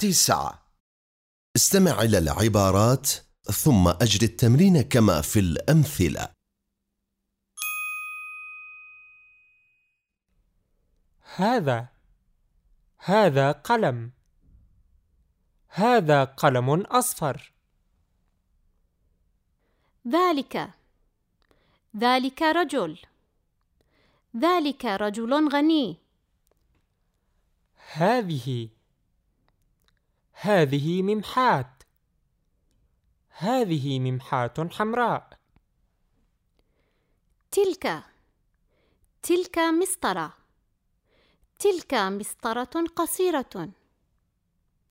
تسعة. استمع إلى العبارات ثم أجري التمرين كما في الأمثلة. هذا هذا قلم. هذا قلم أصفر. ذلك ذلك رجل. ذلك رجل غني. هذه هذه ممحاة هذه ممحاة حمراء. تلك. تلك مسطرة. تلك مسطرة قصيرة.